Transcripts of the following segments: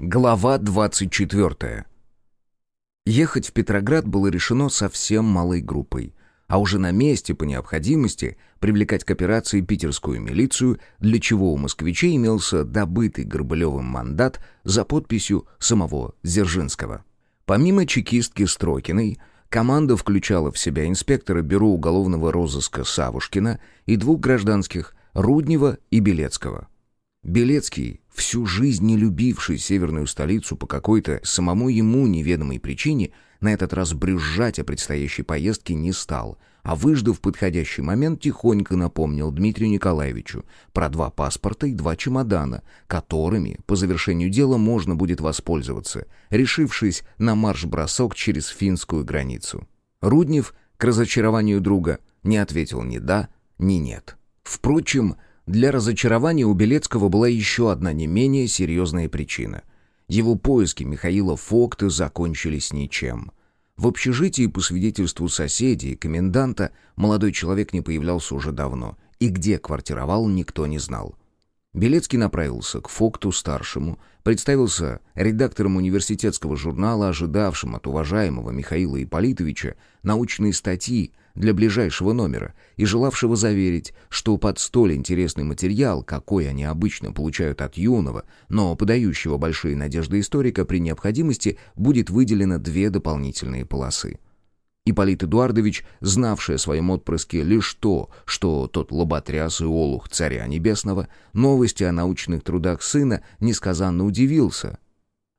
Глава 24. Ехать в Петроград было решено совсем малой группой, а уже на месте, по необходимости, привлекать к операции питерскую милицию, для чего у москвичей имелся добытый Горбылевым мандат за подписью самого Дзержинского. Помимо чекистки Строкиной, команда включала в себя инспектора Бюро уголовного розыска Савушкина и двух гражданских Руднева и Белецкого. Белецкий, всю жизнь не любивший северную столицу по какой-то самому ему неведомой причине, на этот раз брюзжать о предстоящей поездке не стал, а выждав подходящий момент, тихонько напомнил Дмитрию Николаевичу про два паспорта и два чемодана, которыми по завершению дела можно будет воспользоваться, решившись на марш-бросок через финскую границу. Руднев, к разочарованию друга, не ответил ни «да», ни «нет». Впрочем, для разочарования у Белецкого была еще одна не менее серьезная причина. Его поиски Михаила Фокта закончились ничем. В общежитии, по свидетельству соседей и коменданта, молодой человек не появлялся уже давно, и где квартировал, никто не знал. Белецкий направился к Фокту-старшему, представился редактором университетского журнала, ожидавшим от уважаемого Михаила Ипполитовича научные статьи для ближайшего номера и желавшего заверить, что под столь интересный материал, какой они обычно получают от юного, но подающего большие надежды историка, при необходимости будет выделено две дополнительные полосы. Ипполит Эдуардович, знавший о своем отпрыске лишь то, что тот лоботряс и олух царя небесного, новости о научных трудах сына несказанно удивился —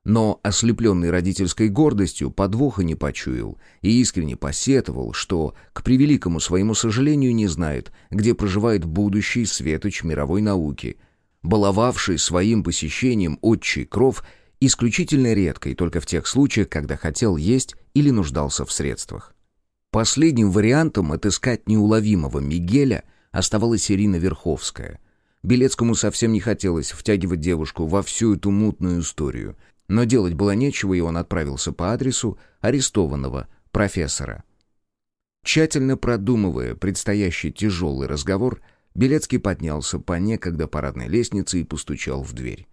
но, ослепленный родительской гордостью, подвоха не почуял и искренне посетовал, что, к превеликому своему сожалению, не знает, где проживает будущий светоч мировой науки, баловавший своим посещением отчий кров исключительно редко и только в тех случаях, когда хотел есть или нуждался в средствах. Последним вариантом отыскать неуловимого Мигеля оставалась Ирина Верховская. Белецкому совсем не хотелось втягивать девушку во всю эту мутную историю — но делать было нечего, и он отправился по адресу арестованного профессора. Тщательно продумывая предстоящий тяжелый разговор, Белецкий поднялся по некогда парадной лестнице и постучал в дверь.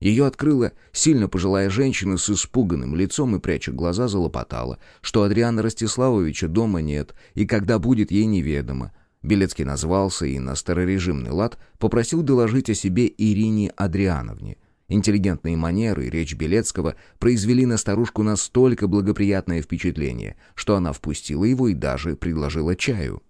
Ее открыла сильно пожилая женщина с испуганным лицом и, пряча глаза, залопотала, что Адриана Ростиславовича дома нет, и когда будет, ей неведомо. Белецкий назвался и на старорежимный лад попросил доложить о себе Ирине Адриановне. Интеллигентные манеры и речь Белецкого произвели на старушку настолько благоприятное впечатление, что она впустила его и даже предложила чаю.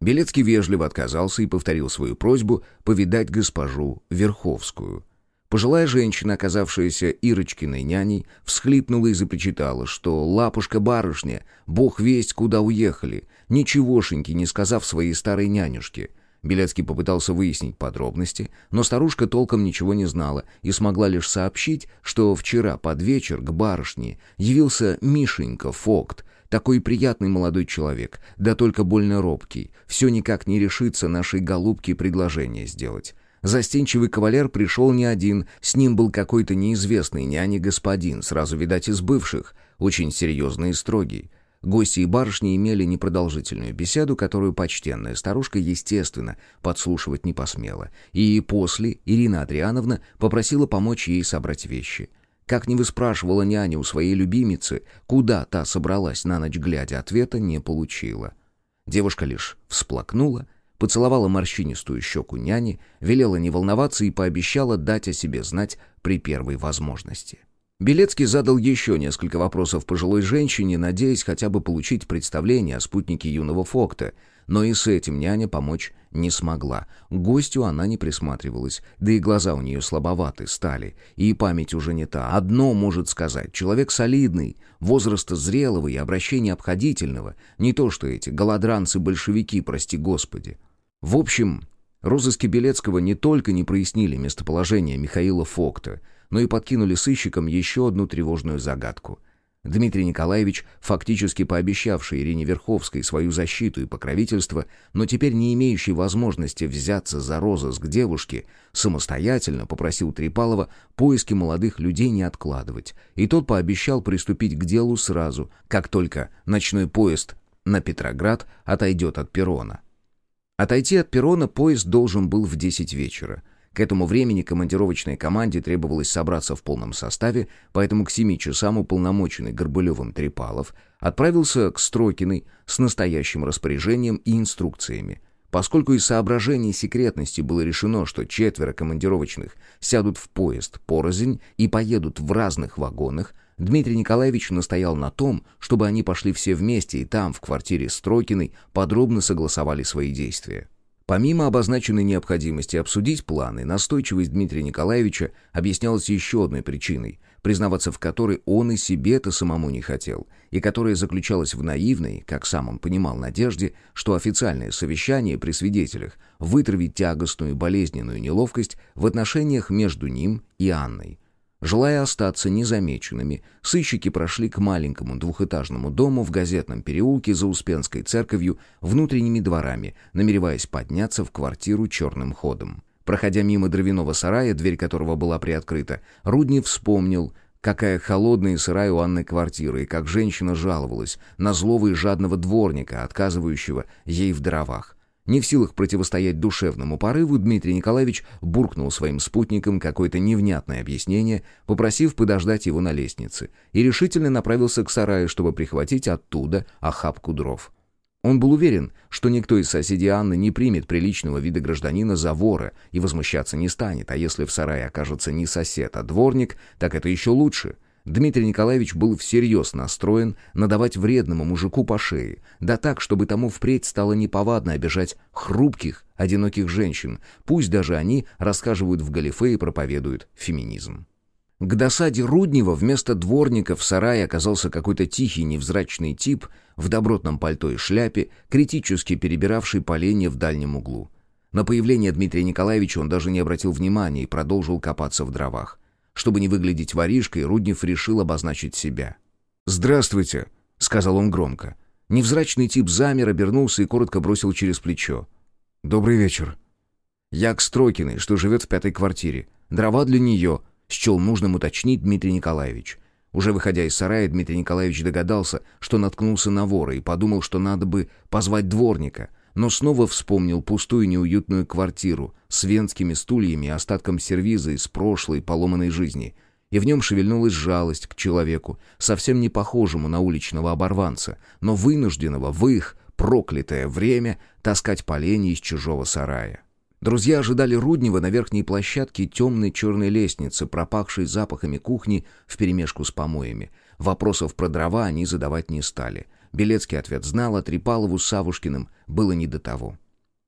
Белецкий вежливо отказался и повторил свою просьбу повидать госпожу Верховскую. Пожилая женщина, оказавшаяся Ирочкиной няней, всхлипнула и запричитала, что лапушка-барышня, бог весть, куда уехали, ничегошеньки не сказав своей старой нянюшке — Белецкий попытался выяснить подробности, но старушка толком ничего не знала и смогла лишь сообщить, что вчера под вечер к барышне явился Мишенька Фокт, такой приятный молодой человек, да только больно робкий, все никак не решится нашей голубке предложение сделать. Застенчивый кавалер пришел не один, с ним был какой-то неизвестный няня-господин, сразу, видать, из бывших, очень серьезный и строгий. Гости и барышни имели непродолжительную беседу, которую почтенная старушка, естественно, подслушивать не посмела. И после Ирина Адриановна попросила помочь ей собрать вещи. Как не выспрашивала няня у своей любимицы, куда та собралась на ночь глядя, ответа не получила. Девушка лишь всплакнула, поцеловала морщинистую щеку няни, велела не волноваться и пообещала дать о себе знать при первой возможности. Белецкий задал еще несколько вопросов пожилой женщине, надеясь хотя бы получить представление о спутнике юного Фокта, но и с этим няня помочь не смогла. К гостю она не присматривалась, да и глаза у нее слабоваты стали, и память уже не та. Одно может сказать, человек солидный, возраста зрелого и обращения обходительного, не то что эти голодранцы-большевики, прости господи. В общем, розыски Белецкого не только не прояснили местоположение Михаила Фокта, но и подкинули сыщикам еще одну тревожную загадку. Дмитрий Николаевич, фактически пообещавший Ирине Верховской свою защиту и покровительство, но теперь не имеющий возможности взяться за розыск девушки, самостоятельно попросил Трипалова поиски молодых людей не откладывать, и тот пообещал приступить к делу сразу, как только ночной поезд на Петроград отойдет от перрона. Отойти от перрона поезд должен был в 10 вечера — К этому времени командировочной команде требовалось собраться в полном составе, поэтому к семи часам уполномоченный Горбылевым Трепалов отправился к Строкиной с настоящим распоряжением и инструкциями. Поскольку из соображений секретности было решено, что четверо командировочных сядут в поезд порознь и поедут в разных вагонах, Дмитрий Николаевич настоял на том, чтобы они пошли все вместе и там, в квартире Строкиной, подробно согласовали свои действия. Помимо обозначенной необходимости обсудить планы, настойчивость Дмитрия Николаевича объяснялась еще одной причиной, признаваться в которой он и себе-то самому не хотел, и которая заключалась в наивной, как сам он понимал, надежде, что официальное совещание при свидетелях вытравит тягостную болезненную неловкость в отношениях между ним и Анной – Желая остаться незамеченными, сыщики прошли к маленькому двухэтажному дому в газетном переулке за Успенской церковью внутренними дворами, намереваясь подняться в квартиру черным ходом. Проходя мимо дровяного сарая, дверь которого была приоткрыта, Рудни вспомнил, какая холодная и сырая у Анны квартира, и как женщина жаловалась на злого и жадного дворника, отказывающего ей в дровах. Не в силах противостоять душевному порыву, Дмитрий Николаевич буркнул своим спутникам какое-то невнятное объяснение, попросив подождать его на лестнице, и решительно направился к сараю, чтобы прихватить оттуда охапку дров. Он был уверен, что никто из соседей Анны не примет приличного вида гражданина за вора и возмущаться не станет, а если в сарае окажется не сосед, а дворник, так это еще лучше — Дмитрий Николаевич был всерьез настроен надавать вредному мужику по шее, да так, чтобы тому впредь стало неповадно обижать хрупких, одиноких женщин, пусть даже они рассказывают в галифе и проповедуют феминизм. К досаде Руднева вместо дворника в сарае оказался какой-то тихий невзрачный тип в добротном пальто и шляпе, критически перебиравший поленья в дальнем углу. На появление Дмитрия Николаевича он даже не обратил внимания и продолжил копаться в дровах. Чтобы не выглядеть воришкой, Руднев решил обозначить себя. «Здравствуйте», — сказал он громко. Невзрачный тип замер, обернулся и коротко бросил через плечо. «Добрый вечер». «Я к Строкиной, что живет в пятой квартире. Дрова для нее», — счел нужным уточнить Дмитрий Николаевич. Уже выходя из сарая, Дмитрий Николаевич догадался, что наткнулся на вора и подумал, что надо бы позвать дворника, но снова вспомнил пустую неуютную квартиру с венскими стульями и остатком сервиза из прошлой поломанной жизни, и в нем шевельнулась жалость к человеку, совсем не похожему на уличного оборванца, но вынужденного в их проклятое время таскать поленья из чужого сарая. Друзья ожидали Руднева на верхней площадке темной черной лестницы, пропахшей запахами кухни вперемешку с помоями. Вопросов про дрова они задавать не стали — Белецкий ответ знал, а Трипалову с Савушкиным было не до того.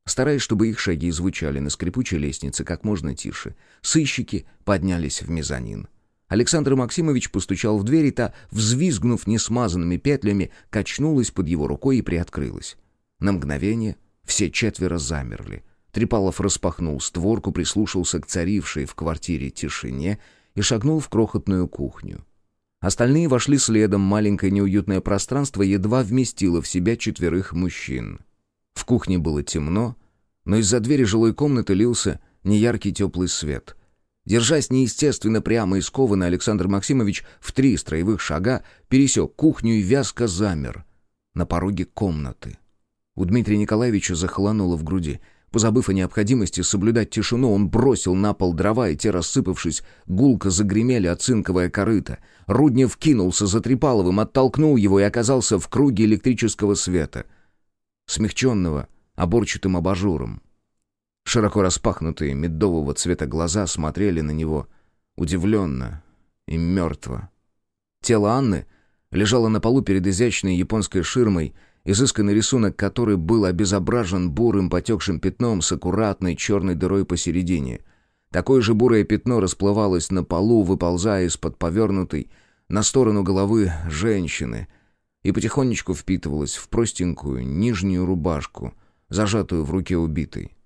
Стараясь, чтобы их шаги звучали на скрипучей лестнице как можно тише, сыщики поднялись в мезонин. Александр Максимович постучал в дверь, и та, взвизгнув несмазанными петлями, качнулась под его рукой и приоткрылась. На мгновение все четверо замерли. Трипалов распахнул створку, прислушался к царившей в квартире тишине и шагнул в крохотную кухню. Остальные вошли следом, маленькое неуютное пространство едва вместило в себя четверых мужчин. В кухне было темно, но из-за двери жилой комнаты лился неяркий теплый свет. Держась неестественно прямо и скованно, Александр Максимович в три строевых шага пересек кухню и вязко замер на пороге комнаты. У Дмитрия Николаевича захолонуло в груди — Позабыв о необходимости соблюдать тишину, он бросил на пол дрова, и те, рассыпавшись, гулко загремели оцинковое корыто. Руднев кинулся за Трипаловым, оттолкнул его и оказался в круге электрического света, смягченного оборчатым абажуром. Широко распахнутые медового цвета глаза смотрели на него удивленно и мертво. Тело Анны лежало на полу перед изящной японской ширмой, изысканный рисунок которой был обезображен бурым потекшим пятном с аккуратной черной дырой посередине. Такое же бурое пятно расплывалось на полу, выползая из-под повернутой на сторону головы женщины и потихонечку впитывалось в простенькую нижнюю рубашку, зажатую в руке убитой.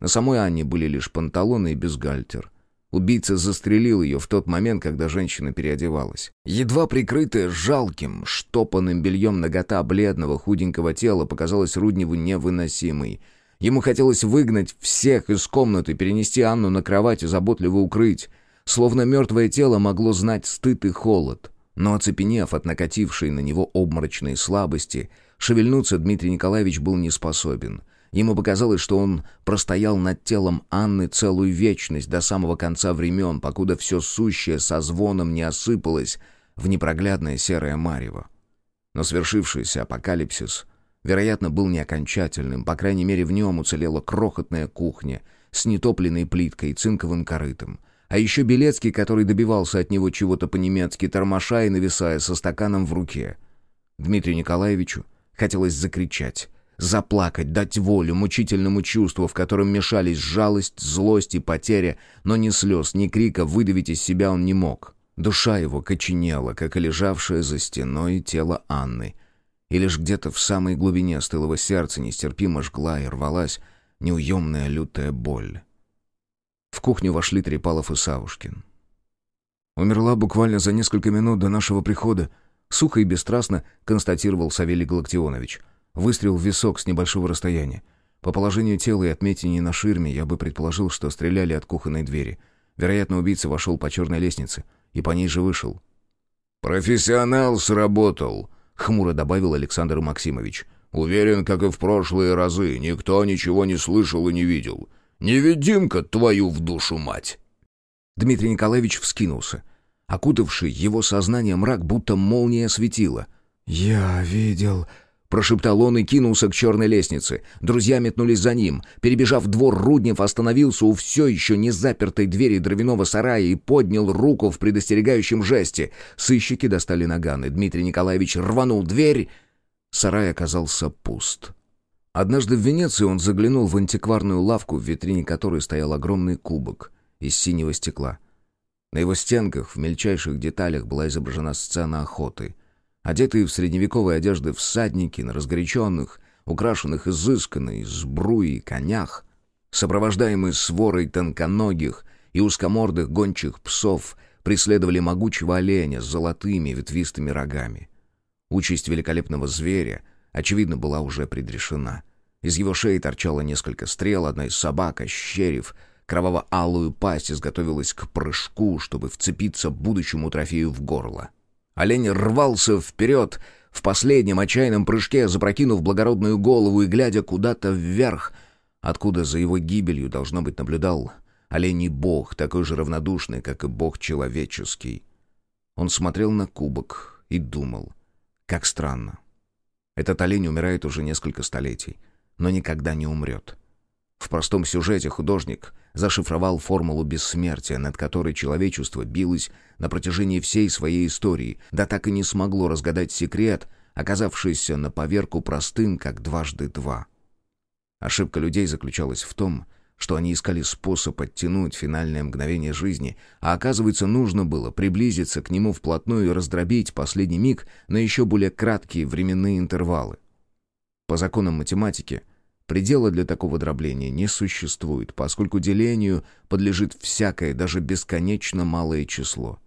На самой Анне были лишь панталоны и бюстгальтер. Убийца застрелил ее в тот момент, когда женщина переодевалась. Едва прикрытая жалким, штопанным бельем нагота бледного худенького тела показалась Рудневу невыносимой. Ему хотелось выгнать всех из комнаты, перенести Анну на кровать и заботливо укрыть. Словно мертвое тело могло знать стыд и холод. Но оцепенев от накатившей на него обморочной слабости, шевельнуться Дмитрий Николаевич был не способен — Ему показалось, что он простоял над телом Анны целую вечность до самого конца времен, покуда все сущее со звоном не осыпалось в непроглядное серое марево. Но свершившийся апокалипсис, вероятно, был не окончательным, по крайней мере, в нем уцелела крохотная кухня с нетопленной плиткой и цинковым корытом. А еще Белецкий, который добивался от него чего-то по-немецки, тормоша и нависая со стаканом в руке. Дмитрию Николаевичу хотелось закричать заплакать, дать волю мучительному чувству, в котором мешались жалость, злость и потеря, но ни слез, ни крика выдавить из себя он не мог. Душа его коченела, как и лежавшее за стеной тело Анны. И лишь где-то в самой глубине стылого сердца нестерпимо жгла и рвалась неуемная лютая боль. В кухню вошли Трепалов и Савушкин. «Умерла буквально за несколько минут до нашего прихода», — сухо и бесстрастно констатировал Савелий Галактионович — Выстрел в висок с небольшого расстояния. По положению тела и отметине на ширме я бы предположил, что стреляли от кухонной двери. Вероятно, убийца вошел по черной лестнице и по ней же вышел. «Профессионал сработал», — хмуро добавил Александр Максимович. «Уверен, как и в прошлые разы, никто ничего не слышал и не видел. Невидимка твою в душу мать!» Дмитрий Николаевич вскинулся. Окутавший его сознание мрак будто молния светила. «Я видел...» Прошептал он и кинулся к черной лестнице. Друзья метнулись за ним. Перебежав двор, Руднев остановился у все еще не запертой двери дровяного сарая и поднял руку в предостерегающем жесте. Сыщики достали наганы. Дмитрий Николаевич рванул дверь. Сарай оказался пуст. Однажды в Венеции он заглянул в антикварную лавку, в витрине которой стоял огромный кубок из синего стекла. На его стенках в мельчайших деталях была изображена сцена охоты — Одетые в средневековые одежды всадники на разгоряченных, украшенных изысканной сбруей конях, сопровождаемые сворой тонконогих и узкомордых гончих псов, преследовали могучего оленя с золотыми ветвистыми рогами. Участь великолепного зверя, очевидно, была уже предрешена. Из его шеи торчало несколько стрел, одна из собак, ощерив, кроваво-алую пасть изготовилась к прыжку, чтобы вцепиться будущему трофею в горло. Олень рвался вперед, в последнем отчаянном прыжке, запрокинув благородную голову и глядя куда-то вверх, откуда за его гибелью, должно быть, наблюдал оленей бог, такой же равнодушный, как и бог человеческий. Он смотрел на кубок и думал, как странно. Этот олень умирает уже несколько столетий, но никогда не умрет. В простом сюжете художник зашифровал формулу бессмертия, над которой человечество билось на протяжении всей своей истории, да так и не смогло разгадать секрет, оказавшийся на поверку простым, как дважды два. Ошибка людей заключалась в том, что они искали способ оттянуть финальное мгновение жизни, а оказывается, нужно было приблизиться к нему вплотную и раздробить последний миг на еще более краткие временные интервалы. По законам математики – Предела для такого дробления не существует, поскольку делению подлежит всякое, даже бесконечно малое число.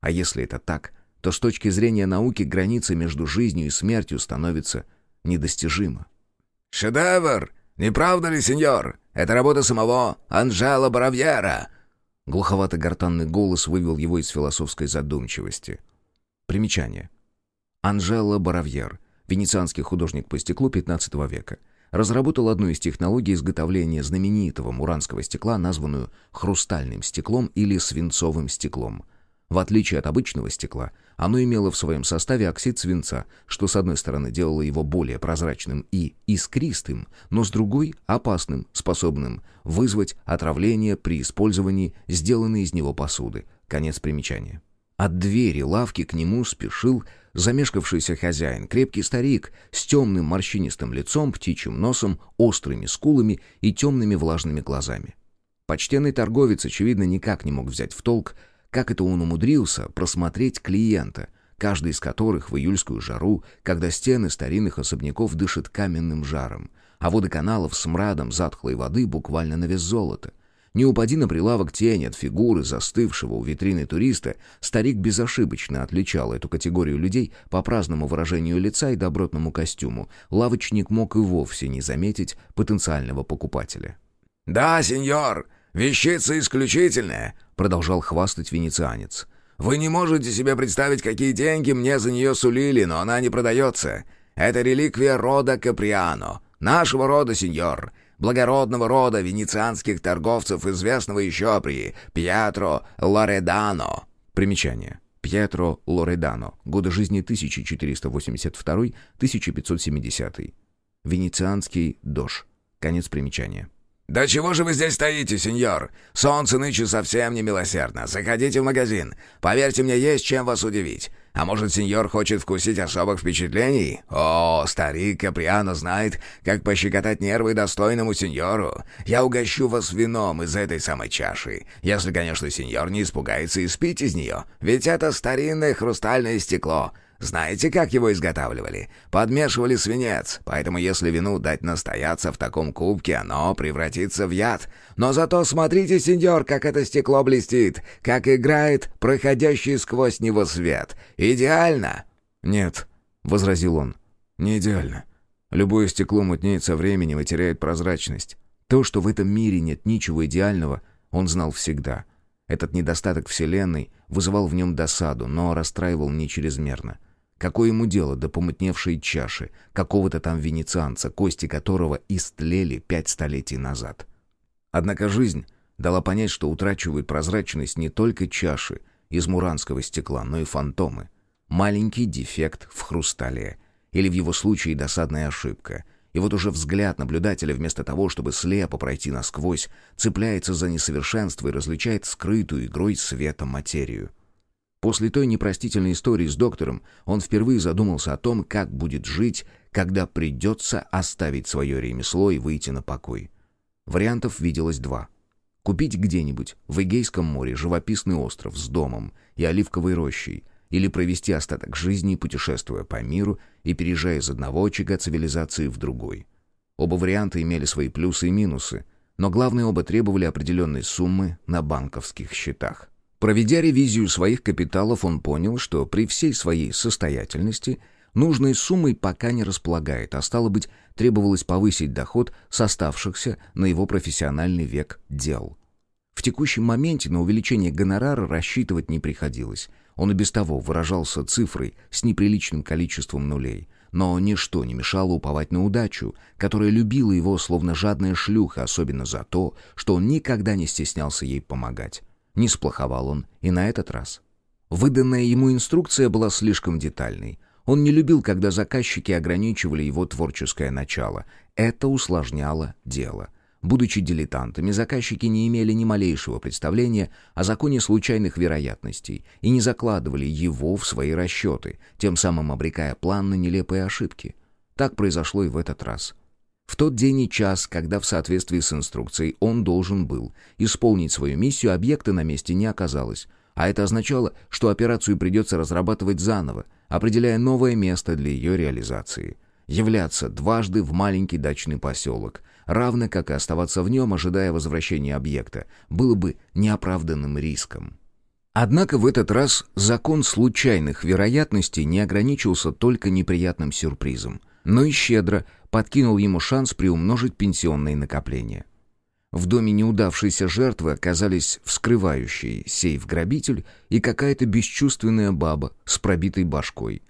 А если это так, то с точки зрения науки граница между жизнью и смертью становится недостижима. «Шедевр! Не правда ли, сеньор? Это работа самого Анжела Боровьера!» Глуховато-гортанный голос вывел его из философской задумчивости. Примечание. Анжела Боровьер, венецианский художник по стеклу XV века разработал одну из технологий изготовления знаменитого муранского стекла, названную хрустальным стеклом или свинцовым стеклом. В отличие от обычного стекла, оно имело в своем составе оксид свинца, что с одной стороны делало его более прозрачным и искристым, но с другой — опасным, способным вызвать отравление при использовании сделанной из него посуды. Конец примечания. От двери лавки к нему спешил замешкавшийся хозяин, крепкий старик с темным морщинистым лицом, птичьим носом, острыми скулами и темными влажными глазами. Почтенный торговец, очевидно, никак не мог взять в толк, как это он умудрился просмотреть клиента, каждый из которых в июльскую жару, когда стены старинных особняков дышат каменным жаром, а воды каналов с мрадом затхлой воды буквально на вес золота. Не упади на прилавок тень от фигуры застывшего у витрины туриста, старик безошибочно отличал эту категорию людей по праздному выражению лица и добротному костюму. Лавочник мог и вовсе не заметить потенциального покупателя. «Да, сеньор, вещица исключительная», — продолжал хвастать венецианец. «Вы не можете себе представить, какие деньги мне за нее сулили, но она не продается. Это реликвия рода Каприано. Нашего рода, сеньор, благородного рода венецианских торговцев, известного еще при Пьетро Лоредано». Примечание. Пьетро Лоредано. Годы жизни 1482-1570. Венецианский дож. Конец примечания. «Да чего же вы здесь стоите, сеньор? Солнце нынче совсем не милосердно. Заходите в магазин. Поверьте мне, есть чем вас удивить. А может, сеньор хочет вкусить особых впечатлений? О, старик Каприано знает, как пощекотать нервы достойному сеньору. Я угощу вас вином из этой самой чаши. Если, конечно, сеньор не испугается и спить из нее. Ведь это старинное хрустальное стекло». Знаете, как его изготавливали? Подмешивали свинец, поэтому если вину дать настояться в таком кубке, оно превратится в яд. Но зато смотрите, сеньор, как это стекло блестит, как играет проходящий сквозь него свет. Идеально!» «Нет», — возразил он, — «не идеально. Любое стекло мутнеет со временем и теряет прозрачность. То, что в этом мире нет ничего идеального, он знал всегда. Этот недостаток Вселенной вызывал в нем досаду, но расстраивал не чрезмерно. Какое ему дело до помутневшей чаши, какого-то там венецианца, кости которого истлели пять столетий назад? Однако жизнь дала понять, что утрачивают прозрачность не только чаши из муранского стекла, но и фантомы. Маленький дефект в хрустале. Или в его случае досадная ошибка. И вот уже взгляд наблюдателя вместо того, чтобы слепо пройти насквозь, цепляется за несовершенство и различает скрытую игрой света материю. После той непростительной истории с доктором он впервые задумался о том, как будет жить, когда придется оставить свое ремесло и выйти на покой. Вариантов виделось два. Купить где-нибудь в Эгейском море живописный остров с домом и оливковой рощей, или провести остаток жизни, путешествуя по миру и переезжая из одного очага цивилизации в другой. Оба варианта имели свои плюсы и минусы, но главное оба требовали определенной суммы на банковских счетах. Проведя ревизию своих капиталов, он понял, что при всей своей состоятельности нужной суммой пока не располагает, а стало быть, требовалось повысить доход с оставшихся на его профессиональный век дел. В текущем моменте на увеличение гонорара рассчитывать не приходилось. Он и без того выражался цифрой с неприличным количеством нулей. Но ничто не мешало уповать на удачу, которая любила его словно жадная шлюха, особенно за то, что он никогда не стеснялся ей помогать. Не сплоховал он и на этот раз. Выданная ему инструкция была слишком детальной. Он не любил, когда заказчики ограничивали его творческое начало. Это усложняло дело. Будучи дилетантами, заказчики не имели ни малейшего представления о законе случайных вероятностей и не закладывали его в свои расчеты, тем самым обрекая план на нелепые ошибки. Так произошло и в этот раз. В тот день и час, когда в соответствии с инструкцией он должен был исполнить свою миссию, объекта на месте не оказалось. А это означало, что операцию придется разрабатывать заново, определяя новое место для ее реализации. Являться дважды в маленький дачный поселок, равно как и оставаться в нем, ожидая возвращения объекта, было бы неоправданным риском. Однако в этот раз закон случайных вероятностей не ограничился только неприятным сюрпризом, но и щедро подкинул ему шанс приумножить пенсионные накопления. В доме неудавшейся жертвы оказались вскрывающий сейф-грабитель и какая-то бесчувственная баба с пробитой башкой.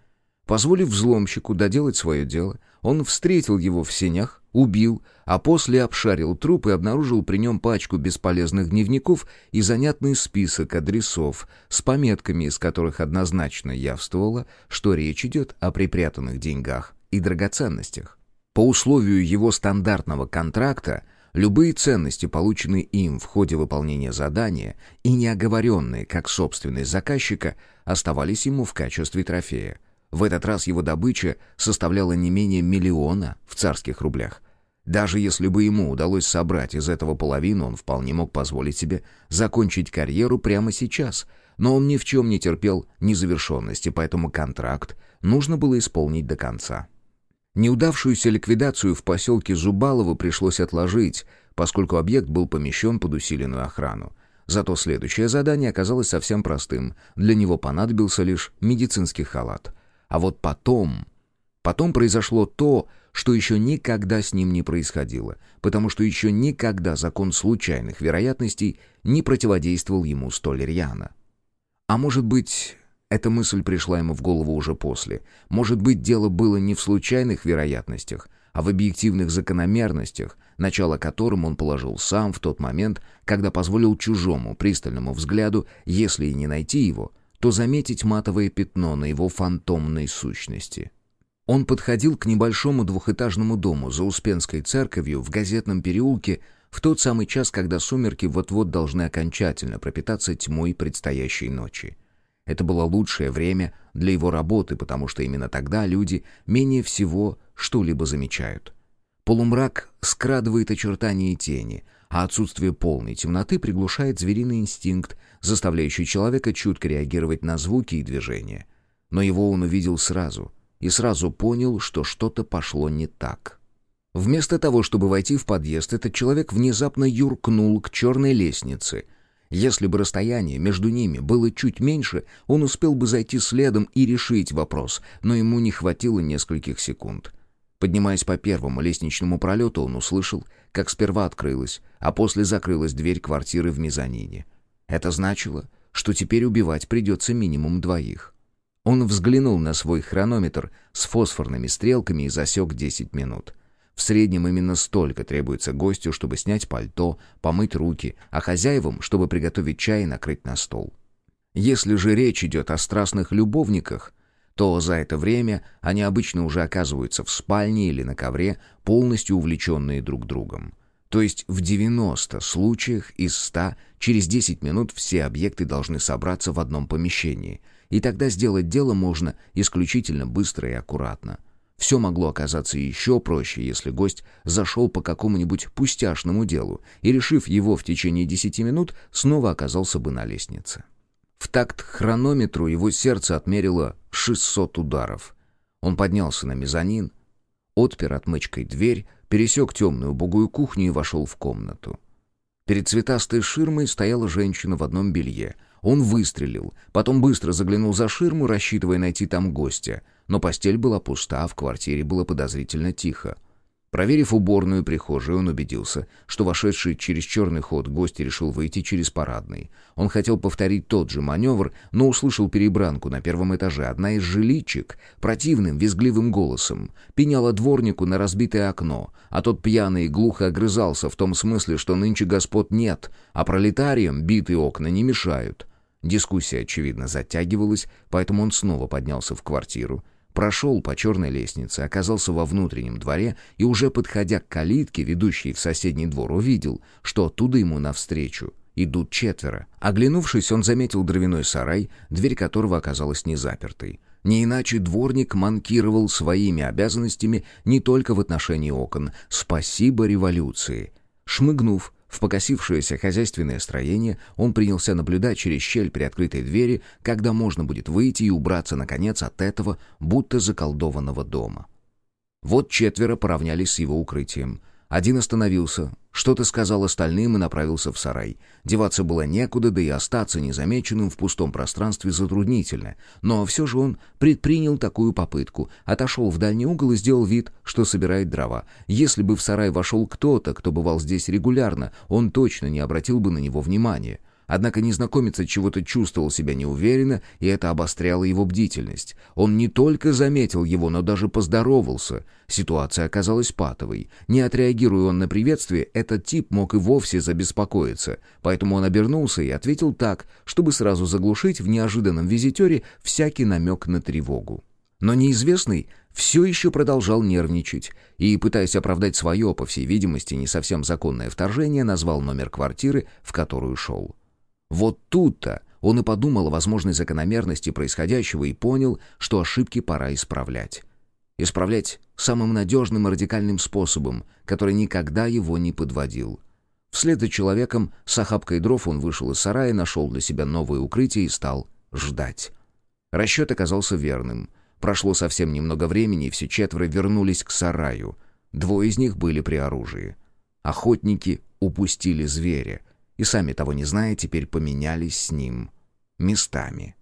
Позволив взломщику доделать свое дело, он встретил его в сенях, убил, а после обшарил труп и обнаружил при нем пачку бесполезных дневников и занятный список адресов с пометками, из которых однозначно явствовало, что речь идет о припрятанных деньгах и драгоценностях. По условию его стандартного контракта, любые ценности, полученные им в ходе выполнения задания и не оговоренные как собственность заказчика, оставались ему в качестве трофея. В этот раз его добыча составляла не менее миллиона в царских рублях. Даже если бы ему удалось собрать из этого половину, он вполне мог позволить себе закончить карьеру прямо сейчас. Но он ни в чем не терпел незавершенности, поэтому контракт нужно было исполнить до конца. Неудавшуюся ликвидацию в поселке Зубалово пришлось отложить, поскольку объект был помещен под усиленную охрану. Зато следующее задание оказалось совсем простым. Для него понадобился лишь медицинский халат. А вот потом... Потом произошло то, что еще никогда с ним не происходило, потому что еще никогда закон случайных вероятностей не противодействовал ему столь рьяно. А может быть, эта мысль пришла ему в голову уже после. Может быть, дело было не в случайных вероятностях, а в объективных закономерностях, начало которым он положил сам в тот момент, когда позволил чужому пристальному взгляду, если и не найти его, то заметить матовое пятно на его фантомной сущности. Он подходил к небольшому двухэтажному дому за Успенской церковью в газетном переулке в тот самый час, когда сумерки вот-вот должны окончательно пропитаться тьмой предстоящей ночи. Это было лучшее время для его работы, потому что именно тогда люди менее всего что-либо замечают. Полумрак скрадывает очертания и тени, а отсутствие полной темноты приглушает звериный инстинкт, заставляющий человека чутко реагировать на звуки и движения. Но его он увидел сразу и сразу понял, что что-то пошло не так. Вместо того, чтобы войти в подъезд, этот человек внезапно юркнул к черной лестнице — если бы расстояние между ними было чуть меньше, он успел бы зайти следом и решить вопрос, но ему не хватило нескольких секунд. Поднимаясь по первому лестничному пролету, он услышал, как сперва открылась, а после закрылась дверь квартиры в мезонине. Это значило, что теперь убивать придется минимум двоих. Он взглянул на свой хронометр с фосфорными стрелками и засек 10 минут. В среднем именно столько требуется гостю, чтобы снять пальто, помыть руки, а хозяевам, чтобы приготовить чай и накрыть на стол. Если же речь идет о страстных любовниках, то за это время они обычно уже оказываются в спальне или на ковре, полностью увлеченные друг другом. То есть в 90 случаях из 100 через 10 минут все объекты должны собраться в одном помещении, и тогда сделать дело можно исключительно быстро и аккуратно. Все могло оказаться еще проще, если гость зашел по какому-нибудь пустяшному делу и, решив его в течение десяти минут, снова оказался бы на лестнице. В такт хронометру его сердце отмерило 600 ударов. Он поднялся на мезонин, отпер отмычкой дверь, пересек темную убогую кухню и вошел в комнату. Перед цветастой ширмой стояла женщина в одном белье. Он выстрелил, потом быстро заглянул за ширму, рассчитывая найти там гостя — но постель была пуста, а в квартире было подозрительно тихо. Проверив уборную и прихожую, он убедился, что вошедший через черный ход гость решил выйти через парадный. Он хотел повторить тот же маневр, но услышал перебранку на первом этаже. Одна из жиличек противным визгливым голосом пеняла дворнику на разбитое окно, а тот пьяный и глухо огрызался в том смысле, что нынче господ нет, а пролетариям битые окна не мешают. Дискуссия, очевидно, затягивалась, поэтому он снова поднялся в квартиру, Прошел по черной лестнице, оказался во внутреннем дворе и, уже подходя к калитке, ведущей в соседний двор, увидел, что оттуда ему навстречу идут четверо. Оглянувшись, он заметил дровяной сарай, дверь которого оказалась не запертой. Не иначе дворник манкировал своими обязанностями не только в отношении окон. Спасибо революции. Шмыгнув в покосившееся хозяйственное строение он принялся наблюдать через щель при открытой двери, когда можно будет выйти и убраться, наконец, от этого будто заколдованного дома. Вот четверо поравнялись с его укрытием. Один остановился, что-то сказал остальным и направился в сарай. Деваться было некуда, да и остаться незамеченным в пустом пространстве затруднительно. Но все же он предпринял такую попытку, отошел в дальний угол и сделал вид, что собирает дрова. Если бы в сарай вошел кто-то, кто бывал здесь регулярно, он точно не обратил бы на него внимания. Однако незнакомец от чего-то чувствовал себя неуверенно, и это обостряло его бдительность. Он не только заметил его, но даже поздоровался. Ситуация оказалась патовой. Не отреагируя он на приветствие, этот тип мог и вовсе забеспокоиться. Поэтому он обернулся и ответил так, чтобы сразу заглушить в неожиданном визитере всякий намек на тревогу. Но неизвестный все еще продолжал нервничать и, пытаясь оправдать свое, по всей видимости, не совсем законное вторжение, назвал номер квартиры, в которую шел. Вот тут-то он и подумал о возможной закономерности происходящего и понял, что ошибки пора исправлять. Исправлять самым надежным и радикальным способом, который никогда его не подводил. Вслед за человеком с охапкой дров он вышел из сарая, нашел для себя новое укрытие и стал ждать. Расчет оказался верным. Прошло совсем немного времени, и все четверо вернулись к сараю. Двое из них были при оружии. Охотники упустили зверя — и, сами того не зная, теперь поменялись с ним местами.